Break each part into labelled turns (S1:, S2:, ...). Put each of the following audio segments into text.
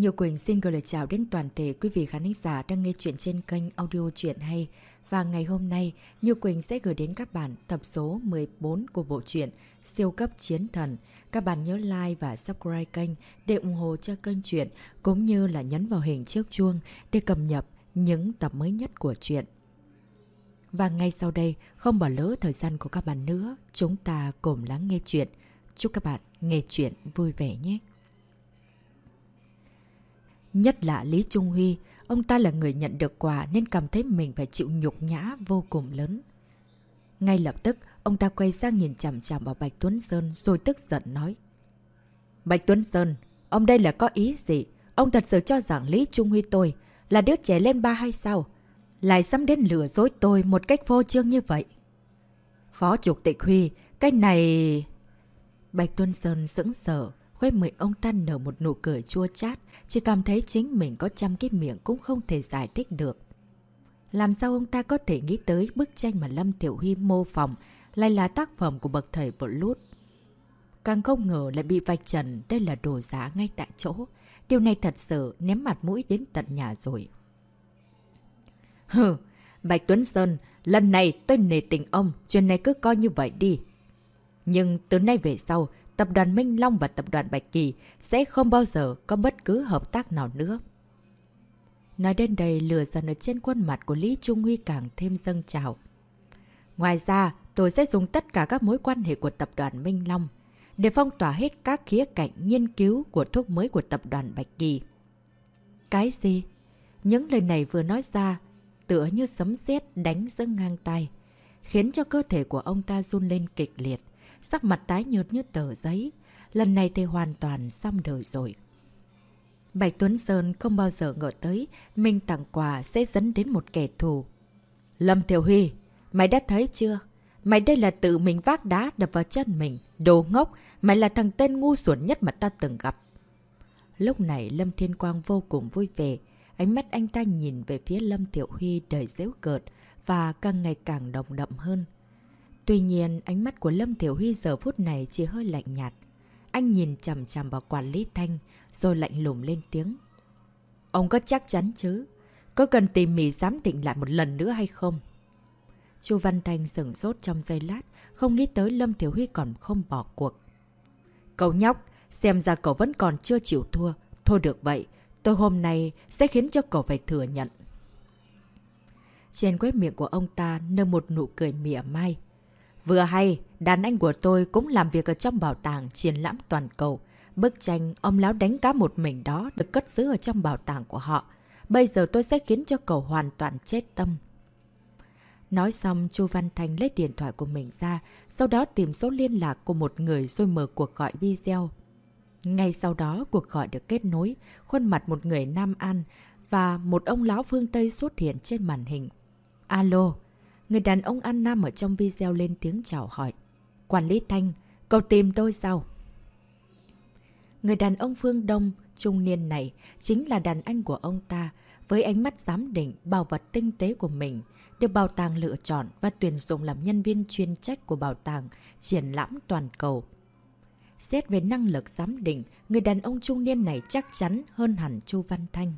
S1: Nhiều Quỳnh xin gửi lời chào đến toàn thể quý vị khán giả đang nghe chuyện trên kênh audio truyện hay. Và ngày hôm nay, Như Quỳnh sẽ gửi đến các bạn tập số 14 của bộ truyện Siêu cấp chiến thần. Các bạn nhớ like và subscribe kênh để ủng hộ cho kênh truyện cũng như là nhấn vào hình chiếc chuông để cập nhật những tập mới nhất của truyện. Và ngay sau đây, không bỏ lỡ thời gian của các bạn nữa, chúng ta cùng lắng nghe chuyện. Chúc các bạn nghe chuyện vui vẻ nhé! Nhất là Lý Trung Huy, ông ta là người nhận được quà nên cảm thấy mình phải chịu nhục nhã vô cùng lớn. Ngay lập tức, ông ta quay sang nhìn chằm chằm vào Bạch Tuấn Sơn rồi tức giận nói. Bạch Tuấn Sơn, ông đây là có ý gì? Ông thật sự cho rằng Lý Trung Huy tôi là đứa trẻ lên ba hay sao? Lại dám đến lừa dối tôi một cách vô trương như vậy. Phó Chủ tịch Huy, cái này... Bạch Tuấn Sơn sững sờ, Khuê miệng ông ta nở một nụ cười chua chát, chỉ cảm thấy chính mình có trăm cái miệng cũng không thể giải thích được. Làm sao ông ta có thể nghĩ tới bức tranh mà Lâm Tiểu Huy mô phỏng lại là tác phẩm của bậc thầy bộ lút. Càng không ngờ lại bị vạch trần đây là đồ giá ngay tại chỗ. Điều này thật sự ném mặt mũi đến tận nhà rồi. Hừ, Bạch Tuấn Sơn, lần này tôi nề tình ông, chuyện này cứ coi như vậy đi. Nhưng từ nay về sau, tập đoàn Minh Long và tập đoàn Bạch Kỳ sẽ không bao giờ có bất cứ hợp tác nào nữa. Nói đến đây, lửa dần ở trên khuôn mặt của Lý Trung Huy càng thêm dâng trào. Ngoài ra, tôi sẽ dùng tất cả các mối quan hệ của tập đoàn Minh Long để phong tỏa hết các khía cạnh nghiên cứu của thuốc mới của tập đoàn Bạch Kỳ. Cái gì? Những lời này vừa nói ra, tựa như sấm sét đánh giữa ngang tay, khiến cho cơ thể của ông ta run lên kịch liệt sắc mặt tái nhợt như tờ giấy. Lần này thì hoàn toàn xong đời rồi. Bạch Tuấn Sơn không bao giờ ngờ tới mình tặng quà sẽ dẫn đến một kẻ thù. Lâm Thiểu Huy, mày đã thấy chưa? Mày đây là tự mình vác đá đập vào chân mình. Đồ ngốc, mày là thằng tên ngu xuẩn nhất mà ta từng gặp. Lúc này Lâm Thiên Quang vô cùng vui vẻ. Ánh mắt anh ta nhìn về phía Lâm Thiểu Huy đầy dễu cợt và càng ngày càng đồng đậm hơn. Tuy nhiên, ánh mắt của Lâm Thiểu Huy giờ phút này chỉ hơi lạnh nhạt. Anh nhìn chầm chầm vào quản lý Thanh, rồi lạnh lùng lên tiếng. Ông có chắc chắn chứ? Có cần tìm mì giám định lại một lần nữa hay không? Chu Văn Thanh sửng sốt trong giây lát, không nghĩ tới Lâm Thiểu Huy còn không bỏ cuộc. Cậu nhóc, xem ra cậu vẫn còn chưa chịu thua. Thôi được vậy, tôi hôm nay sẽ khiến cho cậu phải thừa nhận. Trên quét miệng của ông ta nơ một nụ cười mỉa mai. Vừa hay, đàn anh của tôi cũng làm việc ở trong bảo tàng triển lãm toàn cầu. Bức tranh ông lão đánh cá một mình đó được cất giữ ở trong bảo tàng của họ. Bây giờ tôi sẽ khiến cho cậu hoàn toàn chết tâm. Nói xong, Chu Văn Thành lấy điện thoại của mình ra, sau đó tìm số liên lạc của một người rồi mở cuộc gọi video. Ngay sau đó, cuộc gọi được kết nối, khuôn mặt một người Nam An và một ông lão phương Tây xuất hiện trên màn hình. Alo, Người đàn ông an nam ở trong video lên tiếng chào hỏi. Quản lý Thanh, cậu tìm tôi sao? Người đàn ông phương Đông, trung niên này, chính là đàn anh của ông ta, với ánh mắt giám định bảo vật tinh tế của mình, được bảo tàng lựa chọn và tuyển dụng làm nhân viên chuyên trách của bảo tàng triển lãm toàn cầu. Xét về năng lực giám định, người đàn ông trung niên này chắc chắn hơn hẳn Chu Văn Thanh.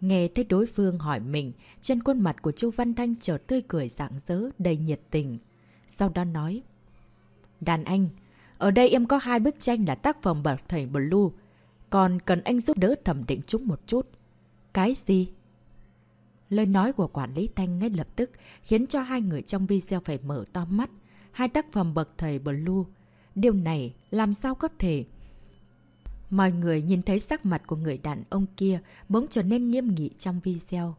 S1: Nghe thấy đối phương hỏi mình, trên khuôn mặt của Chu Văn Thanh chợt tươi cười rạng rỡ, đầy nhiệt tình. Sau đó nói, Đàn anh, ở đây em có hai bức tranh là tác phẩm bậc thầy Blue, còn cần anh giúp đỡ thẩm định chúng một chút. Cái gì? Lời nói của quản lý Thanh ngay lập tức khiến cho hai người trong video phải mở to mắt. Hai tác phẩm bậc thầy Blue. Điều này làm sao có thể... Mọi người nhìn thấy sắc mặt của người đàn ông kia bỗng trở nên nghiêm nghị trong video.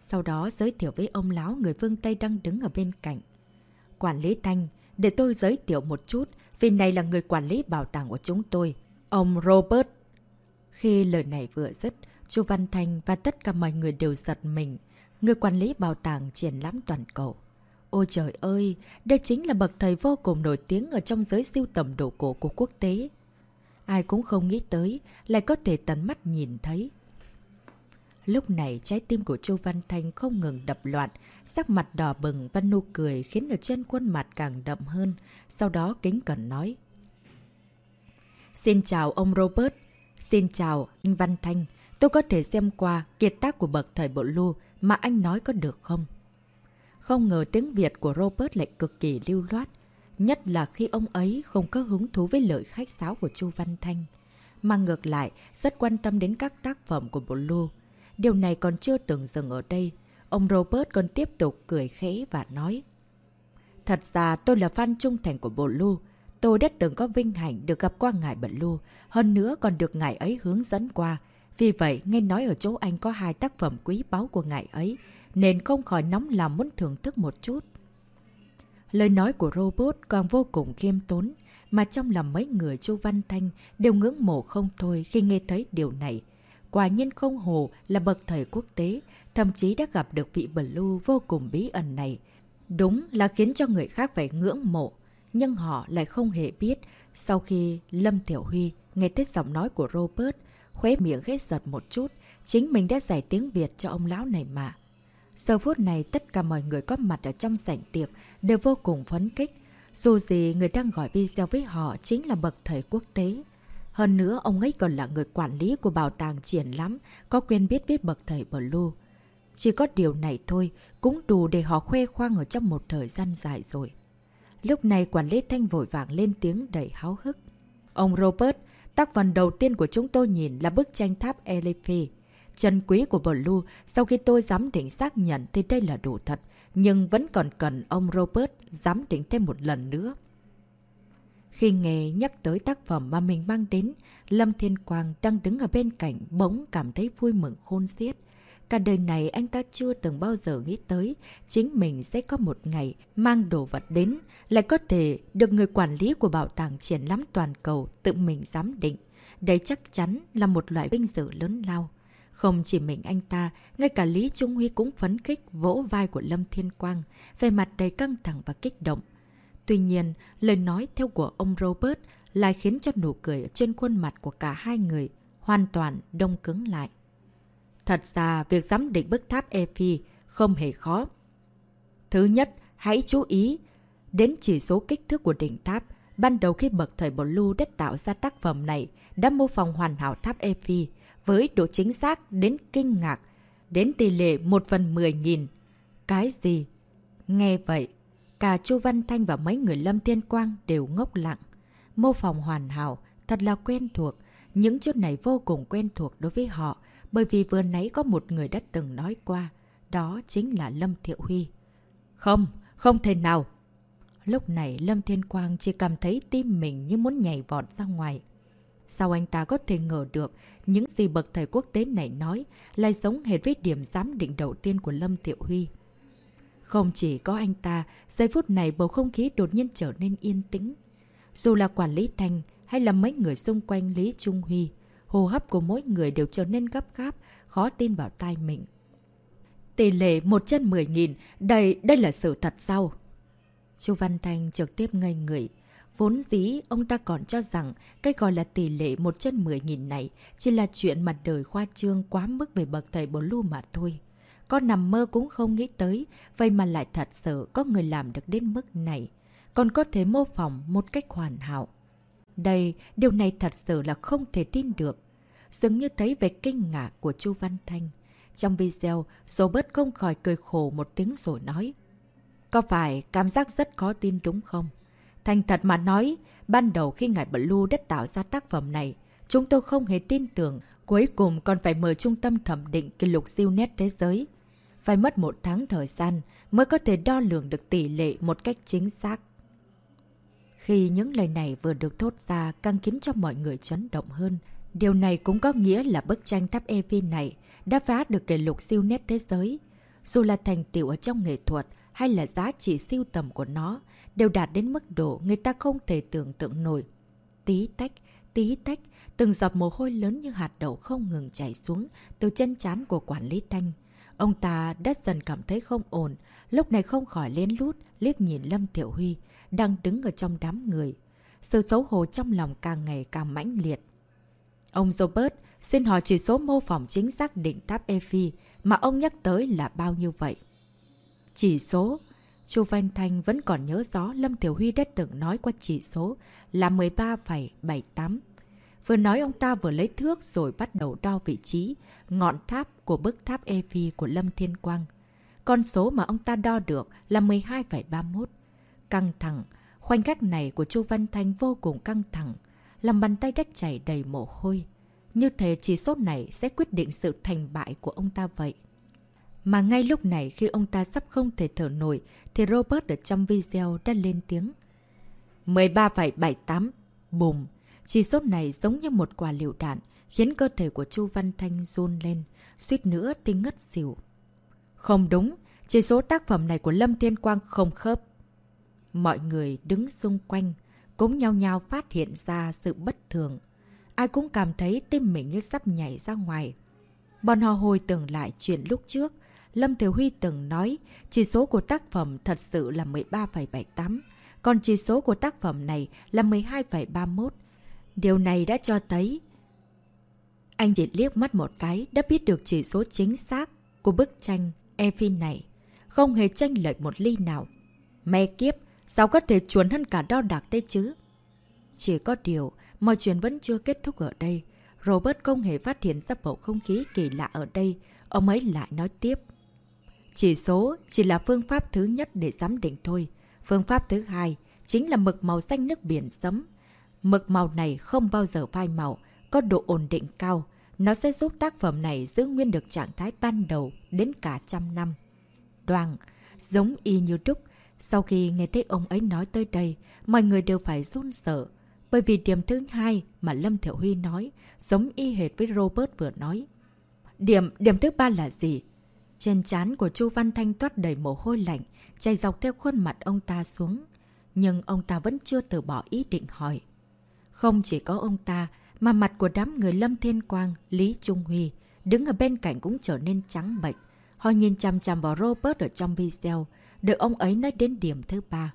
S1: Sau đó giới thiệu với ông lão người phương Tây đang đứng ở bên cạnh. Quản lý Thanh, để tôi giới thiệu một chút, vì này là người quản lý bảo tàng của chúng tôi, ông Robert. Khi lời này vừa dứt, Chu Văn Thanh và tất cả mọi người đều giật mình. Người quản lý bảo tàng triển lãm toàn cầu. Ôi trời ơi, đây chính là bậc thầy vô cùng nổi tiếng ở trong giới siêu tầm đồ cổ của quốc tế. Ai cũng không nghĩ tới, lại có thể tận mắt nhìn thấy. Lúc này trái tim của Châu Văn Thanh không ngừng đập loạn, sắc mặt đỏ bừng và nụ cười khiến ở trên khuôn mặt càng đậm hơn, sau đó kính cẩn nói. Xin chào ông Robert, Xin chào, anh Văn Thanh. Tôi có thể xem qua kiệt tác của bậc thầy bộ lưu mà anh nói có được không? Không ngờ tiếng Việt của Robert lại cực kỳ lưu loát. Nhất là khi ông ấy không có hứng thú với lời khách sáo của Chu Văn Thanh. Mà ngược lại, rất quan tâm đến các tác phẩm của bộ lưu. Điều này còn chưa từng dừng ở đây. Ông Robert còn tiếp tục cười khẽ và nói. Thật ra tôi là fan trung thành của bộ lưu. Tôi đã từng có vinh hạnh được gặp qua ngài Bận Lưu, hơn nữa còn được ngài ấy hướng dẫn qua. Vì vậy, nghe nói ở chỗ anh có hai tác phẩm quý báu của ngài ấy, nên không khỏi nóng lòng muốn thưởng thức một chút. Lời nói của robot còn vô cùng khiêm tốn, mà trong lòng mấy người Chu Văn Thanh đều ngưỡng mộ không thôi khi nghe thấy điều này. Quả nhiên không hồ là bậc thầy quốc tế, thậm chí đã gặp được vị Blue vô cùng bí ẩn này. Đúng là khiến cho người khác phải ngưỡng mộ nhưng họ lại không hề biết. Sau khi Lâm Tiểu Huy nghe thấy giọng nói của Robert, khóe miệng ghét giật một chút, chính mình đã giải tiếng Việt cho ông lão này mà. Giờ phút này tất cả mọi người có mặt ở trong sảnh tiệc đều vô cùng phấn kích. Dù gì người đang gọi video với họ chính là bậc thầy quốc tế. Hơn nữa ông ấy còn là người quản lý của bảo tàng triển lắm, có quen biết với bậc thầy Blue. Chỉ có điều này thôi cũng đủ để họ khoe khoang ở trong một thời gian dài rồi. Lúc này quản lý thanh vội vàng lên tiếng đầy háo hức. Ông Robert, tác phần đầu tiên của chúng tôi nhìn là bức tranh tháp Eliphi. Chân quý của Blue, sau khi tôi dám định xác nhận thì đây là đủ thật, nhưng vẫn còn cần ông Robert dám định thêm một lần nữa. Khi nghe nhắc tới tác phẩm mà mình mang đến, Lâm Thiên Quang đang đứng ở bên cạnh bỗng cảm thấy vui mừng khôn xiết. Cả đời này anh ta chưa từng bao giờ nghĩ tới chính mình sẽ có một ngày mang đồ vật đến, lại có thể được người quản lý của bảo tàng triển lãm toàn cầu tự mình giám định. Đây chắc chắn là một loại vinh dự lớn lao. Không chỉ mình anh ta, ngay cả Lý Trung Huy cũng phấn khích vỗ vai của Lâm Thiên Quang, về mặt đầy căng thẳng và kích động. Tuy nhiên, lời nói theo của ông Robert lại khiến cho nụ cười trên khuôn mặt của cả hai người hoàn toàn đông cứng lại. Thật ra, việc giám định bức tháp Eiffel không hề khó. Thứ nhất, hãy chú ý đến chỉ số kích thước của đỉnh tháp. Ban đầu khi bậc thầy Blue đã tạo ra tác phẩm này, đã mô phỏng hoàn hảo tháp Eiffel với độ chính xác đến kinh ngạc, đến tỷ lệ 1 phần 10.000. Cái gì? Nghe vậy, cả Chu Văn Thanh và mấy người Lâm Thiên Quang đều ngốc lặng. Mô phỏng hoàn hảo, thật là quen thuộc. Những chữ này vô cùng quen thuộc đối với họ, bởi vì vừa nãy có một người đã từng nói qua, đó chính là Lâm Thiệu Huy. Không, không thể nào. Lúc này Lâm Thiên Quang chỉ cảm thấy tim mình như muốn nhảy vọt ra ngoài. Sao anh ta có thể ngờ được những gì bậc thầy quốc tế này nói lại giống hệt với điểm giám định đầu tiên của Lâm Thiệu Huy. Không chỉ có anh ta, giây phút này bầu không khí đột nhiên trở nên yên tĩnh. Dù là quản lý Thanh hay là mấy người xung quanh Lý Trung Huy, hô hấp của mỗi người đều trở nên gấp gáp, khó tin vào tai mình. Tỷ lệ một chân 10.000, đây, đây là sự thật sao? Chu Văn Thanh trực tiếp ngây người. Vốn dĩ, ông ta còn cho rằng cái gọi là tỷ lệ một chân 10.000 này chỉ là chuyện mặt đời khoa trương quá mức về bậc thầy bồ lưu mà thôi. Có nằm mơ cũng không nghĩ tới, vậy mà lại thật sự có người làm được đến mức này. Còn có thể mô phỏng một cách hoàn hảo. Đây, điều này thật sự là không thể tin được. Dường như thấy về kinh ngạc của Chu Văn Thanh. Trong video, Robert không khỏi cười khổ một tiếng rồi nói. Có phải cảm giác rất khó tin đúng không? Thành thật mà nói, ban đầu khi ngài Blue đã tạo ra tác phẩm này, chúng tôi không hề tin tưởng, cuối cùng còn phải mời trung tâm thẩm định kỷ lục siêu nét thế giới. Phải mất một tháng thời gian mới có thể đo lường được tỷ lệ một cách chính xác. Khi những lời này vừa được thốt ra càng khiến cho mọi người chấn động hơn, Điều này cũng có nghĩa là bức tranh tháp Eiffel này đã phá được kỷ lục siêu nét thế giới. Dù là thành tựu ở trong nghệ thuật hay là giá trị siêu tầm của nó, đều đạt đến mức độ người ta không thể tưởng tượng nổi. Tí tách, tí tách, từng giọt mồ hôi lớn như hạt đậu không ngừng chảy xuống từ chân chán của quản lý Thanh. Ông ta đã dần cảm thấy không ổn, lúc này không khỏi lén lút, liếc nhìn Lâm Tiểu Huy, đang đứng ở trong đám người. Sự xấu hổ trong lòng càng ngày càng mãnh liệt. Ông Robert xin hỏi chỉ số mô phỏng chính xác định tháp Efi mà ông nhắc tới là bao nhiêu vậy? Chỉ số... Chu Văn Thanh vẫn còn nhớ rõ Lâm Tiểu Huy đã từng nói qua chỉ số là 13,78. Vừa nói ông ta vừa lấy thước rồi bắt đầu đo vị trí, ngọn tháp của bức tháp Evi của Lâm Thiên Quang. Con số mà ông ta đo được là 12,31. Căng thẳng, khoảnh khắc này của Chu Văn Thanh vô cùng căng thẳng, làm bàn tay đất chảy đầy mồ hôi. Như thế chỉ số này sẽ quyết định sự thành bại của ông ta vậy. Mà ngay lúc này khi ông ta sắp không thể thở nổi thì Robert ở trong video đã lên tiếng. 13,78 Bùm! Chỉ số này giống như một quả liều đạn khiến cơ thể của Chu Văn Thanh run lên, suýt nữa thì ngất xỉu. Không đúng, chỉ số tác phẩm này của Lâm Thiên Quang không khớp. Mọi người đứng xung quanh cũng nhau nhau phát hiện ra sự bất thường. Ai cũng cảm thấy tim mình như sắp nhảy ra ngoài. Bọn họ hồi tưởng lại chuyện lúc trước. Lâm Thiếu Huy từng nói chỉ số của tác phẩm thật sự là 13,78, còn chỉ số của tác phẩm này là 12,31. Điều này đã cho thấy anh chỉ liếc mắt một cái đã biết được chỉ số chính xác của bức tranh Effie này. Không hề tranh lệch một ly nào. Mẹ kiếp, sao có thể chuẩn hơn cả đo đạc thế chứ? Chỉ có điều, mọi chuyện vẫn chưa kết thúc ở đây. Robert không hề phát hiện ra bầu không khí kỳ lạ ở đây. Ông ấy lại nói tiếp. Chỉ số chỉ là phương pháp thứ nhất để giám định thôi. Phương pháp thứ hai chính là mực màu xanh nước biển sấm. Mực màu này không bao giờ phai màu, có độ ổn định cao. Nó sẽ giúp tác phẩm này giữ nguyên được trạng thái ban đầu đến cả trăm năm. Đoàn, giống y như đúc, sau khi nghe thấy ông ấy nói tới đây, mọi người đều phải run sợ. Bởi vì điểm thứ hai mà Lâm Thiểu Huy nói, giống y hệt với Robert vừa nói. Điểm, điểm thứ ba là gì? Trên trán của Chu Văn Thanh toát đầy mồ hôi lạnh, chảy dọc theo khuôn mặt ông ta xuống. Nhưng ông ta vẫn chưa từ bỏ ý định hỏi. Không chỉ có ông ta, mà mặt của đám người Lâm Thiên Quang, Lý Trung Huy, đứng ở bên cạnh cũng trở nên trắng bệnh. Họ nhìn chằm chằm vào Robert ở trong video, được ông ấy nói đến điểm thứ ba.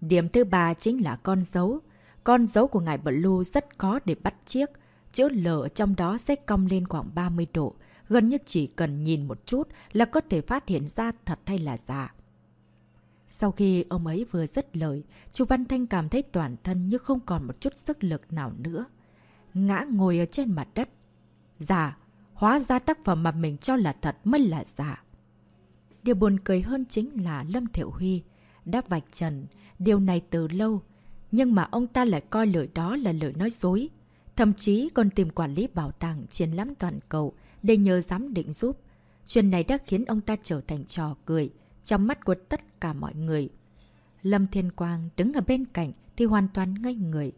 S1: Điểm thứ ba chính là con dấu. Con dấu của ngài Blue rất khó để bắt chiếc. Chữ L trong đó sẽ cong lên khoảng 30 độ. Gần như chỉ cần nhìn một chút là có thể phát hiện ra thật hay là giả. Sau khi ông ấy vừa dứt lời, chú Văn Thanh cảm thấy toàn thân như không còn một chút sức lực nào nữa. Ngã ngồi ở trên mặt đất. Giả, hóa ra tác phẩm mà mình cho là thật mới là giả. Điều buồn cười hơn chính là Lâm Thiệu Huy đã vạch trần điều này từ lâu, nhưng mà ông ta lại coi lời đó là lời nói dối. Thậm chí còn tìm quản lý bảo tàng triển lãm toàn cầu để nhờ giám định giúp. Chuyện này đã khiến ông ta trở thành trò cười trong mắt của tất cả mọi người. Lâm Thiên Quang đứng ở bên cạnh thì hoàn toàn ngây người.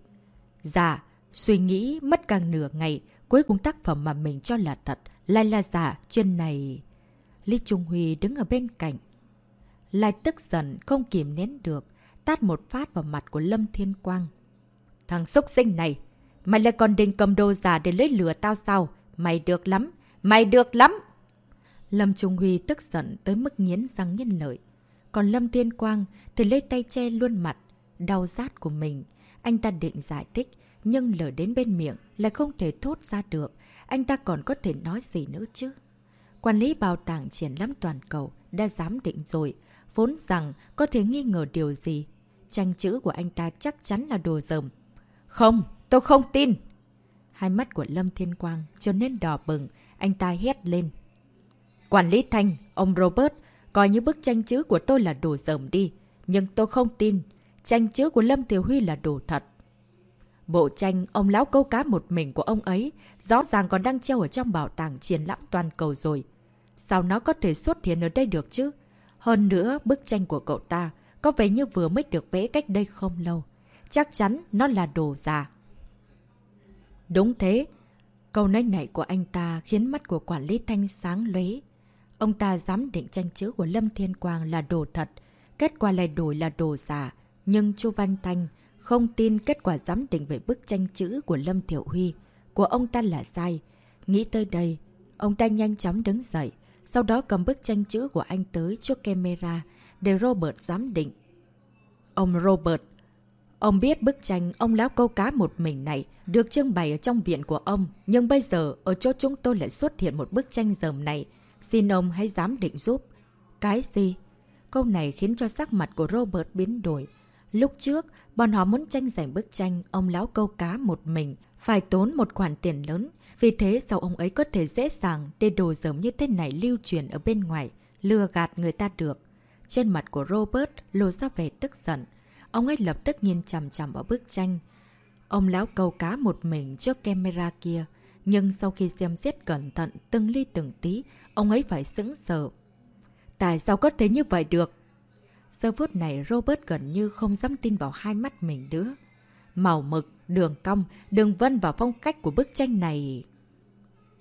S1: Dạ, suy nghĩ mất càng nửa ngày, cuối cùng tác phẩm mà mình cho là thật, lại là giả, chuyện này... Lý Trung Huy đứng ở bên cạnh. Lại tức giận, không kìm nén được, tát một phát vào mặt của Lâm Thiên Quang. Thằng xúc sinh này, mày lại còn định cầm đồ giả để lấy lửa tao sao? Mày được lắm, mày được lắm! Lâm Trung Huy tức giận tới mức nghiến răng nghiến lợi. Còn Lâm Thiên Quang thì lấy tay che luôn mặt, đau rát của mình. Anh ta định giải thích, nhưng lỡ đến bên miệng lại không thể thốt ra được. Anh ta còn có thể nói gì nữa chứ? Quản lý bảo tàng triển lãm toàn cầu đã dám định rồi, vốn rằng có thể nghi ngờ điều gì. Tranh chữ của anh ta chắc chắn là đồ dầm. Không, tôi không tin! Hai mắt của Lâm Thiên Quang trở nên đỏ bừng, anh ta hét lên. Quản lý Thanh, ông Robert, coi như bức tranh chữ của tôi là đồ dởm đi. Nhưng tôi không tin. Tranh chữ của Lâm Tiểu Huy là đồ thật. Bộ tranh ông lão câu cá một mình của ông ấy rõ ràng còn đang treo ở trong bảo tàng triển lãm toàn cầu rồi. Sao nó có thể xuất hiện ở đây được chứ? Hơn nữa, bức tranh của cậu ta có vẻ như vừa mới được vẽ cách đây không lâu. Chắc chắn nó là đồ giả. Đúng thế. Câu nói này của anh ta khiến mắt của quản lý thanh sáng lóe. Ông ta dám định tranh chữ của Lâm Thiên Quang là đồ thật, kết quả lại đổi là đồ giả. Nhưng Chu Văn Thanh không tin kết quả giám định về bức tranh chữ của Lâm Thiểu Huy của ông ta là sai. Nghĩ tới đây, ông ta nhanh chóng đứng dậy, sau đó cầm bức tranh chữ của anh tới trước camera để Robert giám định. Ông Robert, ông biết bức tranh ông lão câu cá một mình này được trưng bày ở trong viện của ông, nhưng bây giờ ở chỗ chúng tôi lại xuất hiện một bức tranh dởm này Xin ông hãy dám định giúp. Cái gì? Câu này khiến cho sắc mặt của Robert biến đổi. Lúc trước, bọn họ muốn tranh giành bức tranh ông lão câu cá một mình phải tốn một khoản tiền lớn. Vì thế sao ông ấy có thể dễ dàng để đồ dởm như thế này lưu truyền ở bên ngoài, lừa gạt người ta được. Trên mặt của Robert lộ ra vẻ tức giận. Ông ấy lập tức nhìn chằm chằm vào bức tranh. Ông láo câu cá một mình trước camera kia. Nhưng sau khi xem xét cẩn thận từng ly từng tí, ông ấy phải sững sờ. Tại sao có thể như vậy được? Giờ phút này Robert gần như không dám tin vào hai mắt mình nữa. Màu mực, đường cong, đường vân và phong cách của bức tranh này...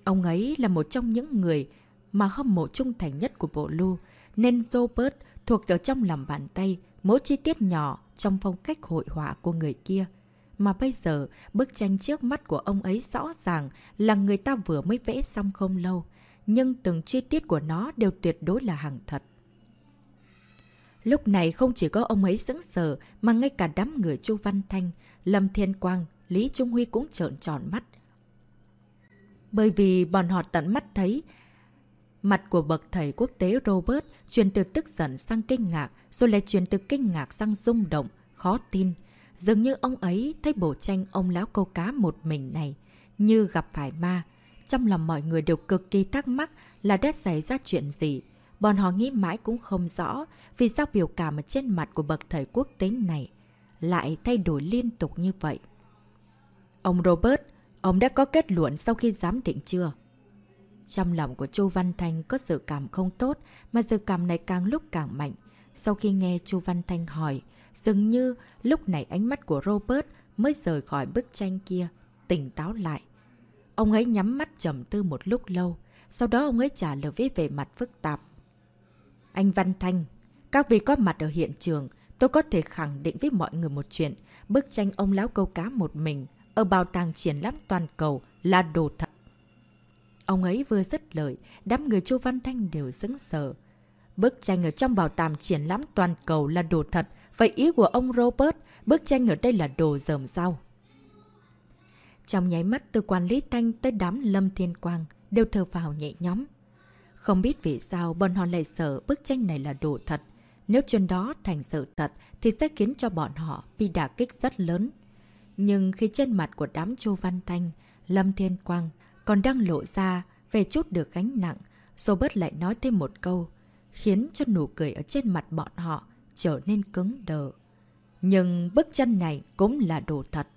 S1: Ông ấy là một trong những người mà hâm mộ trung thành nhất của bộ lưu, nên Robert thuộc ở trong lòng bàn tay mỗi chi tiết nhỏ trong phong cách hội họa của người kia. Mà bây giờ, bức tranh trước mắt của ông ấy rõ ràng là người ta vừa mới vẽ xong không lâu, nhưng từng chi tiết của nó đều tuyệt đối là hàng thật. Lúc này không chỉ có ông ấy sững sờ mà ngay cả đám người Chu Văn Thanh, Lâm Thiên Quang, Lý Trung Huy cũng trợn tròn mắt. Bởi vì bọn họ tận mắt thấy mặt của bậc thầy quốc tế Robert chuyển từ tức giận sang kinh ngạc, rồi lại chuyển từ kinh ngạc sang rung động, khó tin. Dường như ông ấy thấy bộ tranh ông lão câu cá một mình này, như gặp phải ma. Trong lòng mọi người đều cực kỳ thắc mắc là đã xảy ra chuyện gì. Bọn họ nghĩ mãi cũng không rõ vì sao biểu cảm ở trên mặt của bậc thầy quốc tế này lại thay đổi liên tục như vậy. Ông Robert, ông đã có kết luận sau khi giám định chưa? Trong lòng của Chu Văn Thanh có sự cảm không tốt, mà sự cảm này càng lúc càng mạnh. Sau khi nghe Chu Văn Thanh hỏi, dường như lúc này ánh mắt của Robert mới rời khỏi bức tranh kia, tỉnh táo lại. Ông ấy nhắm mắt trầm tư một lúc lâu, sau đó ông ấy trả lời với vẻ mặt phức tạp. Anh Văn Thanh, các vị có mặt ở hiện trường, tôi có thể khẳng định với mọi người một chuyện. Bức tranh ông lão câu cá một mình ở bảo tàng triển lãm toàn cầu là đồ thật. Ông ấy vừa dứt lời, đám người Chu Văn Thanh đều sững sờ. Bức tranh ở trong bảo tàng triển lãm toàn cầu là đồ thật, vậy ý của ông Robert, bức tranh ở đây là đồ dởm sao? Trong nháy mắt từ quản lý Thanh tới đám Lâm Thiên Quang đều thờ vào nhẹ nhóm. Không biết vì sao bọn họ lại sợ bức tranh này là đồ thật. Nếu chuyện đó thành sự thật thì sẽ khiến cho bọn họ bị đả kích rất lớn. Nhưng khi trên mặt của đám Chu Văn Thanh, Lâm Thiên Quang còn đang lộ ra về chút được gánh nặng, Robert lại nói thêm một câu, khiến cho nụ cười ở trên mặt bọn họ trở nên cứng đờ. Nhưng bức chân này cũng là đồ thật.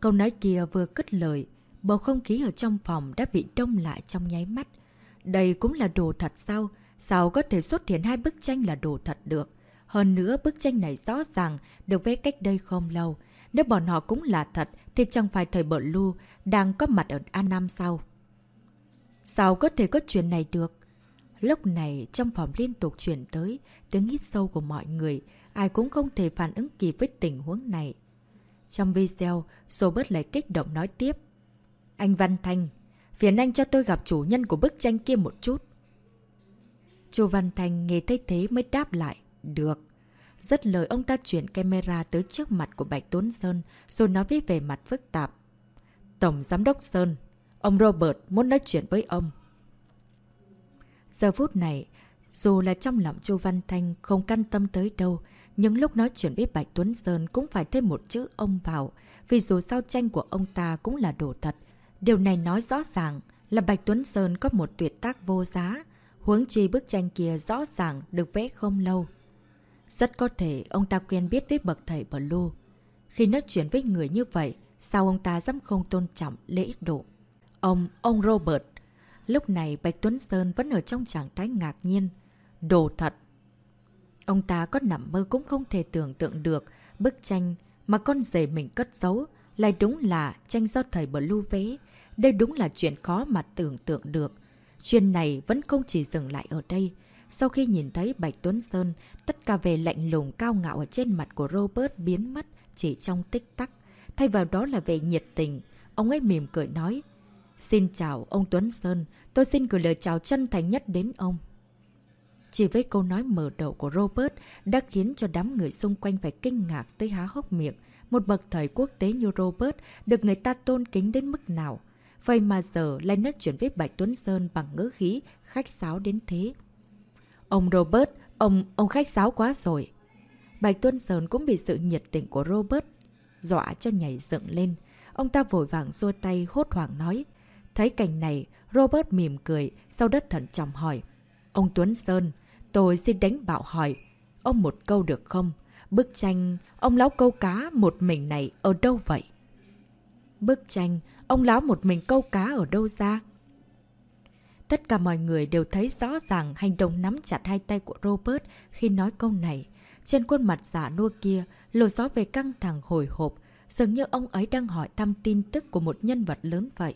S1: Câu nói kia vừa cất lời, bầu không khí ở trong phòng đã bị đông lại trong nháy mắt. Đây cũng là đồ thật sao? Sao có thể xuất hiện hai bức tranh là đồ thật được? Hơn nữa bức tranh này rõ ràng được vẽ cách đây không lâu, nếu bọn họ cũng là thật thì chẳng phải thời bợ lưu đang có mặt ở An Nam sao? Sao có thể có chuyện này được? Lúc này trong phòng liên tục chuyển tới tiếng hít sâu của mọi người, ai cũng không thể phản ứng kịp với tình huống này. Trong video, Robert lại kích động nói tiếp. Anh Văn Thanh, phiền anh cho tôi gặp chủ nhân của bức tranh kia một chút. Chu Văn Thanh nghe thấy thế mới đáp lại. Được. Rất lời ông ta chuyển camera tới trước mặt của Bạch Tuấn Sơn rồi nói với về mặt phức tạp. Tổng Giám đốc Sơn, ông Robert muốn nói chuyện với ông. Giờ phút này, dù là trong lòng Chu Văn Thanh không căn tâm tới đâu, nhưng lúc nói chuyện với Bạch Tuấn Sơn cũng phải thêm một chữ ông vào, vì dù sao tranh của ông ta cũng là đồ thật. Điều này nói rõ ràng là Bạch Tuấn Sơn có một tuyệt tác vô giá, huống chi bức tranh kia rõ ràng được vẽ không lâu. Rất có thể ông ta quen biết với bậc thầy Blue. Khi nói chuyện với người như vậy, sao ông ta dám không tôn trọng lễ độ? Ông, ông Robert. Lúc này Bạch Tuấn Sơn vẫn ở trong trạng thái ngạc nhiên. Đồ thật. Ông ta có nằm mơ cũng không thể tưởng tượng được bức tranh mà con rể mình cất giấu lại đúng là tranh do thầy Blue vẽ. Đây đúng là chuyện khó mà tưởng tượng được. Chuyện này vẫn không chỉ dừng lại ở đây. Sau khi nhìn thấy Bạch Tuấn Sơn, tất cả về lạnh lùng cao ngạo ở trên mặt của Robert biến mất chỉ trong tích tắc. Thay vào đó là về nhiệt tình. Ông ấy mỉm cười nói, Xin chào ông Tuấn Sơn, tôi xin gửi lời chào chân thành nhất đến ông. Chỉ với câu nói mở đầu của Robert đã khiến cho đám người xung quanh phải kinh ngạc tới há hốc miệng. Một bậc thời quốc tế như Robert được người ta tôn kính đến mức nào. Vậy mà giờ lại nói chuyện với Bạch Tuấn Sơn bằng ngữ khí khách sáo đến thế. Ông Robert, ông ông khách sáo quá rồi. Bạch Tuân Sơn cũng bị sự nhiệt tình của Robert dọa cho nhảy dựng lên. ông ta vội vàng xua tay hốt hoảng nói. Thấy cảnh này, Robert mỉm cười, sau đất thận trọng hỏi. Ông Tuấn Sơn, tôi xin đánh bạo hỏi. Ông một câu được không? Bức tranh, ông lão câu cá một mình này ở đâu vậy? Bức tranh, ông lão một mình câu cá ở đâu ra? Tất cả mọi người đều thấy rõ ràng hành động nắm chặt hai tay của Robert khi nói câu này. Trên khuôn mặt giả nua kia, lộ gió về căng thẳng hồi hộp, dường như ông ấy đang hỏi thăm tin tức của một nhân vật lớn vậy.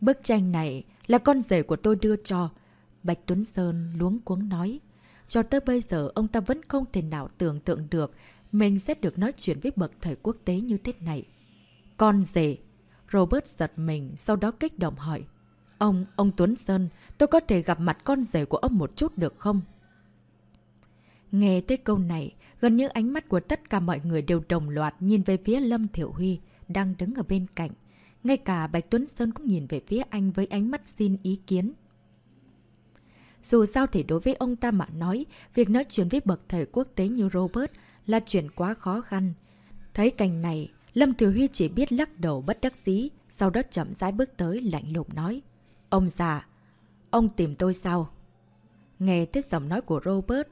S1: Bức tranh này là con rể của tôi đưa cho. Bạch Tuấn Sơn luống cuống nói. Cho tới bây giờ ông ta vẫn không thể nào tưởng tượng được mình sẽ được nói chuyện với bậc thầy quốc tế như thế này. Con rể. Robert giật mình, sau đó kích động hỏi. Ông, ông Tuấn Sơn, tôi có thể gặp mặt con rể của ông một chút được không? Nghe tới câu này, gần như ánh mắt của tất cả mọi người đều đồng loạt nhìn về phía Lâm Thiểu Huy, đang đứng ở bên cạnh. Ngay cả Bạch Tuấn Sơn cũng nhìn về phía anh với ánh mắt xin ý kiến. Dù sao thì đối với ông ta mà nói, việc nói chuyện với bậc thầy quốc tế như Robert là chuyện quá khó khăn. Thấy cảnh này, Lâm Thiểu Huy chỉ biết lắc đầu bất đắc dĩ, sau đó chậm rãi bước tới lạnh lùng nói. Ông già, ông tìm tôi sao? Nghe tiết giọng nói của Robert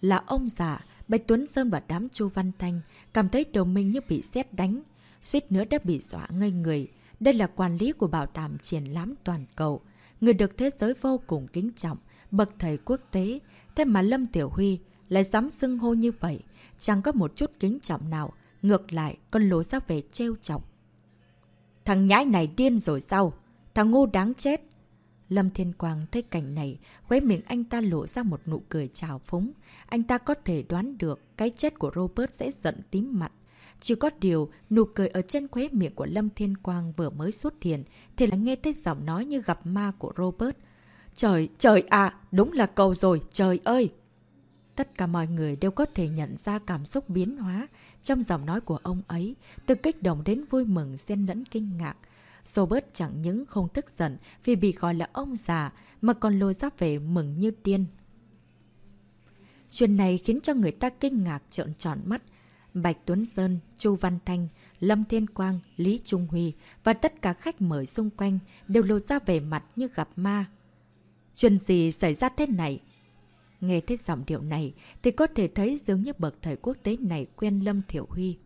S1: là ông già, Bạch Tuấn Sơn và đám Chu Văn Thanh cảm thấy đầu mình như bị sét đánh, suýt nữa đã bị dọa ngây người. Đây là quản lý của bảo tàng triển lãm toàn cầu, người được thế giới vô cùng kính trọng, bậc thầy quốc tế. Thế mà Lâm Tiểu Huy lại dám xưng hô như vậy, chẳng có một chút kính trọng nào, ngược lại con lối ra về trêu chọc. Thằng nhãi này điên rồi sao? Thằng ngu đáng chết! Lâm Thiên Quang thấy cảnh này, khóe miệng anh ta lộ ra một nụ cười trào phúng. Anh ta có thể đoán được cái chết của Robert sẽ giận tím mặt. Chỉ có điều, nụ cười ở trên khóe miệng của Lâm Thiên Quang vừa mới xuất hiện, thì là nghe thấy giọng nói như gặp ma của Robert. Trời, trời à, đúng là cầu rồi, trời ơi! Tất cả mọi người đều có thể nhận ra cảm xúc biến hóa trong giọng nói của ông ấy, từ kích động đến vui mừng xen lẫn kinh ngạc. Robert chẳng những không tức giận vì bị gọi là ông già, mà còn lôi ra về mừng như tiên. Chuyện này khiến cho người ta kinh ngạc trợn tròn mắt. Bạch Tuấn Sơn, Chu Văn Thanh, Lâm Thiên Quang, Lý Trung Huy và tất cả khách mời xung quanh đều lôi ra vẻ mặt như gặp ma. Chuyện gì xảy ra thế này? Nghe thấy giọng điệu này thì có thể thấy dường như bậc thầy quốc tế này quen Lâm Thiểu Huy.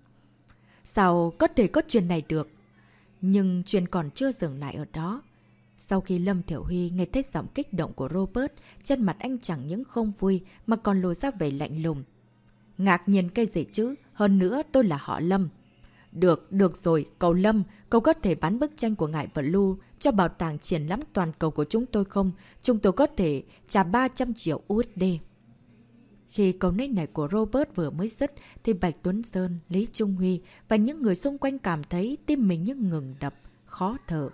S1: Sao có thể có chuyện này được? Nhưng chuyện còn chưa dừng lại ở đó. Sau khi Lâm Thiểu Huy nghe thấy giọng kích động của Robert, chân mặt anh chẳng những không vui mà còn lùi ra về lạnh lùng. Ngạc nhiên cây gì chứ, hơn nữa tôi là họ Lâm. Được, được rồi, cậu Lâm, cậu có thể bán bức tranh của ngài Blue cho bảo tàng triển lãm toàn cầu của chúng tôi không? Chúng tôi có thể trả 300 triệu USD. Khi câu nét này của Robert vừa mới dứt, thì Bạch Tuấn Sơn, Lý Trung Huy và những người xung quanh cảm thấy tim mình như ngừng đập, khó thở.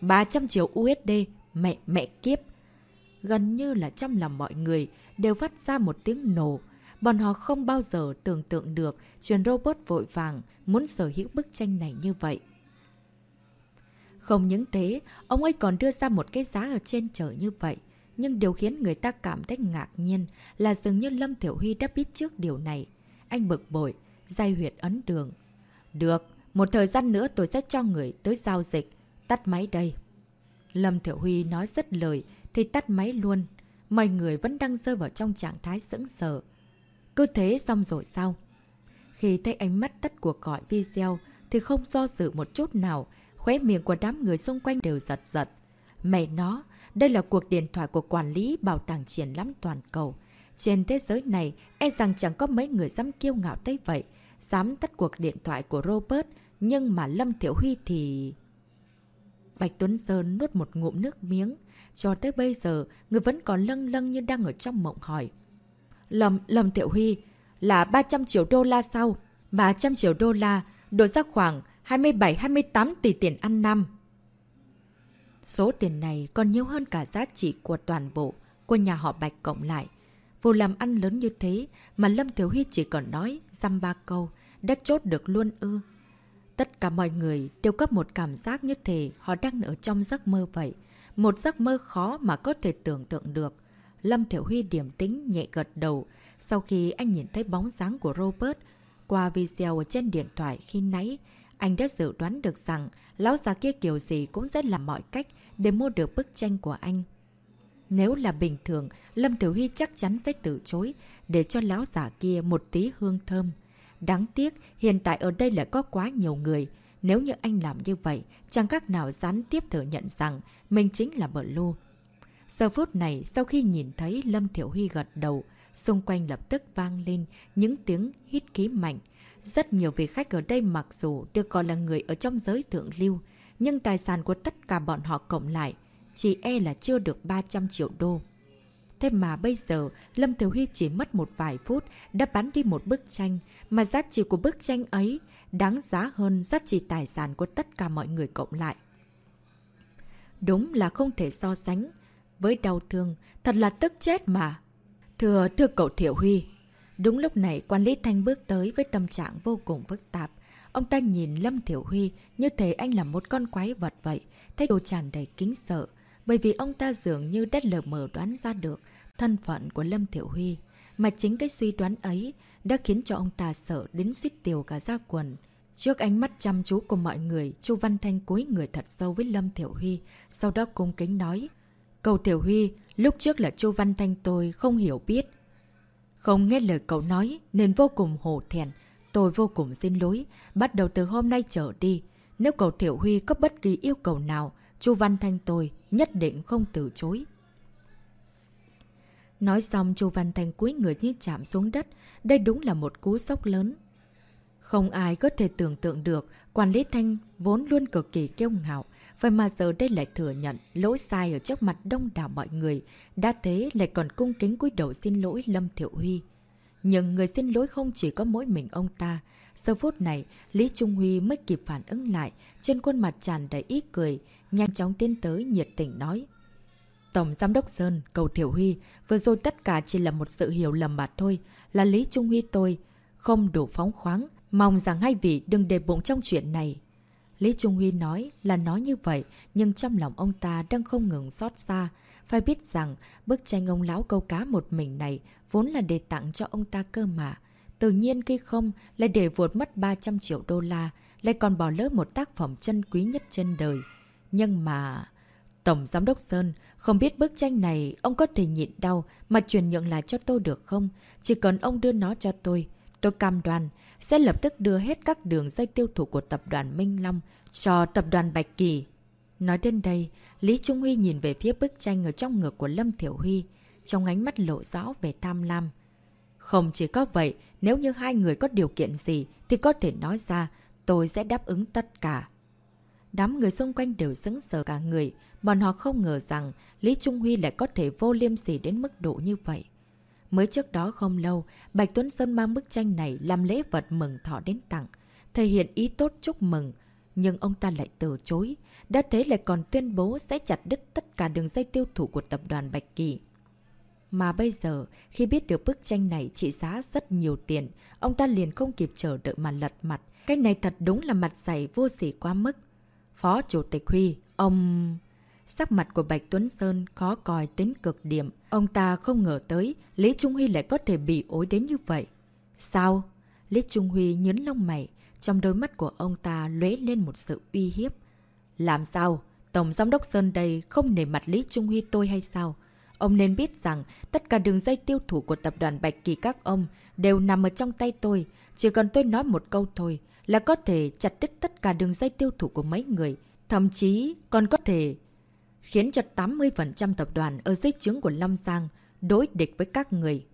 S1: 300 triệu USD, mẹ mẹ kiếp! Gần như là trong lòng mọi người đều phát ra một tiếng nổ. Bọn họ không bao giờ tưởng tượng được chuyện Robert vội vàng muốn sở hữu bức tranh này như vậy. Không những thế, ông ấy còn đưa ra một cái giá ở trên trời như vậy. Nhưng điều khiến người ta cảm thấy ngạc nhiên là dường như Lâm Thiểu Huy đã biết trước điều này. Anh bực bội, dây huyệt ấn đường. Được, một thời gian nữa tôi sẽ cho người tới giao dịch. Tắt máy đây. Lâm Thiểu Huy nói rất lời thì tắt máy luôn. Mọi người vẫn đang rơi vào trong trạng thái sững sờ. Cứ thế xong rồi sao? Khi thấy ánh mắt tắt cuộc gọi video thì không do dự một chút nào. Khóe miệng của đám người xung quanh đều giật giật. Mẹ nó, đây là cuộc điện thoại của quản lý bảo tàng triển lãm toàn cầu. Trên thế giới này, e rằng chẳng có mấy người dám kiêu ngạo tới vậy. Dám tắt cuộc điện thoại của Robert, nhưng mà Lâm Thiểu Huy thì... Bạch Tuấn Sơn nuốt một ngụm nước miếng. Cho tới bây giờ, người vẫn còn lâng lâng như đang ở trong mộng hỏi. Lâm, Lâm Thiệu Huy, là 300 triệu đô la sau. 300 triệu đô la, đổi ra khoảng 27-28 tỷ tiền ăn năm. Số tiền này còn nhiều hơn cả giá trị của toàn bộ của nhà họ Bạch cộng lại. Vụ làm ăn lớn như thế mà Lâm Thiếu Huy chỉ còn nói dăm ba câu, đã chốt được luôn ư. Tất cả mọi người đều có một cảm giác như thể họ đang ở trong giấc mơ vậy. Một giấc mơ khó mà có thể tưởng tượng được. Lâm Thiểu Huy điểm tính nhẹ gật đầu sau khi anh nhìn thấy bóng dáng của Robert qua video ở trên điện thoại khi nãy. Anh đã dự đoán được rằng lão già kia kiểu gì cũng sẽ làm mọi cách để mua được bức tranh của anh. Nếu là bình thường, Lâm Tiểu Huy chắc chắn sẽ từ chối để cho lão giả kia một tí hương thơm. Đáng tiếc, hiện tại ở đây lại có quá nhiều người. Nếu như anh làm như vậy, chẳng các nào gián tiếp thừa nhận rằng mình chính là Blue. Giờ phút này, sau khi nhìn thấy Lâm Thiểu Huy gật đầu, xung quanh lập tức vang lên những tiếng hít khí mạnh. Rất nhiều vị khách ở đây mặc dù được gọi là người ở trong giới thượng lưu, nhưng tài sản của tất cả bọn họ cộng lại chỉ e là chưa được 300 triệu đô. Thế mà bây giờ, Lâm thiếu Huy chỉ mất một vài phút đã bán đi một bức tranh, mà giá trị của bức tranh ấy đáng giá hơn giá trị tài sản của tất cả mọi người cộng lại. Đúng là không thể so sánh. Với đau thương, thật là tức chết mà. Thưa, thưa cậu Thiểu Huy. Đúng lúc này, quản lý Thanh bước tới với tâm trạng vô cùng phức tạp. Ông ta nhìn Lâm Thiểu Huy như thế anh là một con quái vật vậy, thái độ tràn đầy kính sợ bởi vì ông ta dường như đã lờ mờ đoán ra được thân phận của Lâm Thiểu Huy. Mà chính cái suy đoán ấy đã khiến cho ông ta sợ đến suýt tiểu cả ra quần. Trước ánh mắt chăm chú của mọi người, Chu Văn Thanh cúi người thật sâu với Lâm Thiểu Huy, sau đó cung kính nói. Cầu Thiểu Huy, lúc trước là Chu Văn Thanh tôi không hiểu biết. Không nghe lời cậu nói nên vô cùng hổ thẹn. Tôi vô cùng xin lỗi, bắt đầu từ hôm nay trở đi. Nếu cậu Thiểu Huy có bất kỳ yêu cầu nào, Chu Văn Thanh tôi nhất định không từ chối. Nói xong Chu Văn Thanh cúi người như chạm xuống đất, đây đúng là một cú sốc lớn. Không ai có thể tưởng tượng được, quản lý Thanh vốn luôn cực kỳ kiêu ngạo, vậy mà giờ đây lại thừa nhận lỗi sai ở trước mặt đông đảo mọi người, đã thế lại còn cung kính cúi đầu xin lỗi Lâm Thiệu Huy. Nhưng người xin lỗi không chỉ có mỗi mình ông ta, Giờ phút này, Lý Trung Huy mới kịp phản ứng lại, trên khuôn mặt tràn đầy ý cười, nhanh chóng tiến tới nhiệt tình nói. Tổng Giám đốc Sơn, cầu Thiểu Huy, vừa rồi tất cả chỉ là một sự hiểu lầm mà thôi, là Lý Trung Huy tôi, không đủ phóng khoáng, mong rằng hai vị đừng để bụng trong chuyện này. Lý Trung Huy nói là nói như vậy, nhưng trong lòng ông ta đang không ngừng xót xa. Phải biết rằng, bức tranh ông lão câu cá một mình này vốn là để tặng cho ông ta cơ mà. Tự nhiên khi không, lại để vụt mất 300 triệu đô la, lại còn bỏ lỡ một tác phẩm chân quý nhất trên đời. Nhưng mà... Tổng Giám đốc Sơn, không biết bức tranh này ông có thể nhịn đau mà truyền nhượng lại cho tôi được không? Chỉ cần ông đưa nó cho tôi, tôi cam đoan sẽ lập tức đưa hết các đường dây tiêu thụ của tập đoàn Minh Long cho tập đoàn Bạch Kỳ. Nói đến đây, Lý Trung Huy nhìn về phía bức tranh ở trong ngực của Lâm Thiểu Huy, trong ánh mắt lộ rõ về tham lam. Không chỉ có vậy, nếu như hai người có điều kiện gì thì có thể nói ra, tôi sẽ đáp ứng tất cả. Đám người xung quanh đều sững sờ cả người, bọn họ không ngờ rằng Lý Trung Huy lại có thể vô liêm sỉ đến mức độ như vậy. Mới trước đó không lâu, Bạch Tuấn Sơn mang bức tranh này làm lễ vật mừng thọ đến tặng, thể hiện ý tốt chúc mừng. Nhưng ông ta lại từ chối, đã thế lại còn tuyên bố sẽ chặt đứt tất cả đường dây tiêu thụ của tập đoàn Bạch Kỳ. Mà bây giờ, khi biết được bức tranh này trị giá rất nhiều tiền, ông ta liền không kịp chờ đợi mà lật mặt. Cái này thật đúng là mặt dày vô sỉ quá mức. Phó Chủ tịch Huy, ông... Sắc mặt của Bạch Tuấn Sơn khó coi đến cực điểm. Ông ta không ngờ tới Lý Trung Huy lại có thể bị ối đến như vậy. Sao? Lý Trung Huy nhấn lông mày. Trong đôi mắt của ông ta lóe lên một sự uy hiếp. Làm sao? Tổng Giám đốc Sơn đây không nể mặt Lý Trung Huy tôi hay sao? Ông nên biết rằng tất cả đường dây tiêu thụ của tập đoàn Bạch Kỳ các ông đều nằm ở trong tay tôi. Chỉ cần tôi nói một câu thôi là có thể chặt đứt tất cả đường dây tiêu thụ của mấy người. Thậm chí còn có thể khiến cho 80% tập đoàn ở dưới trướng của Lâm Giang đối địch với các người.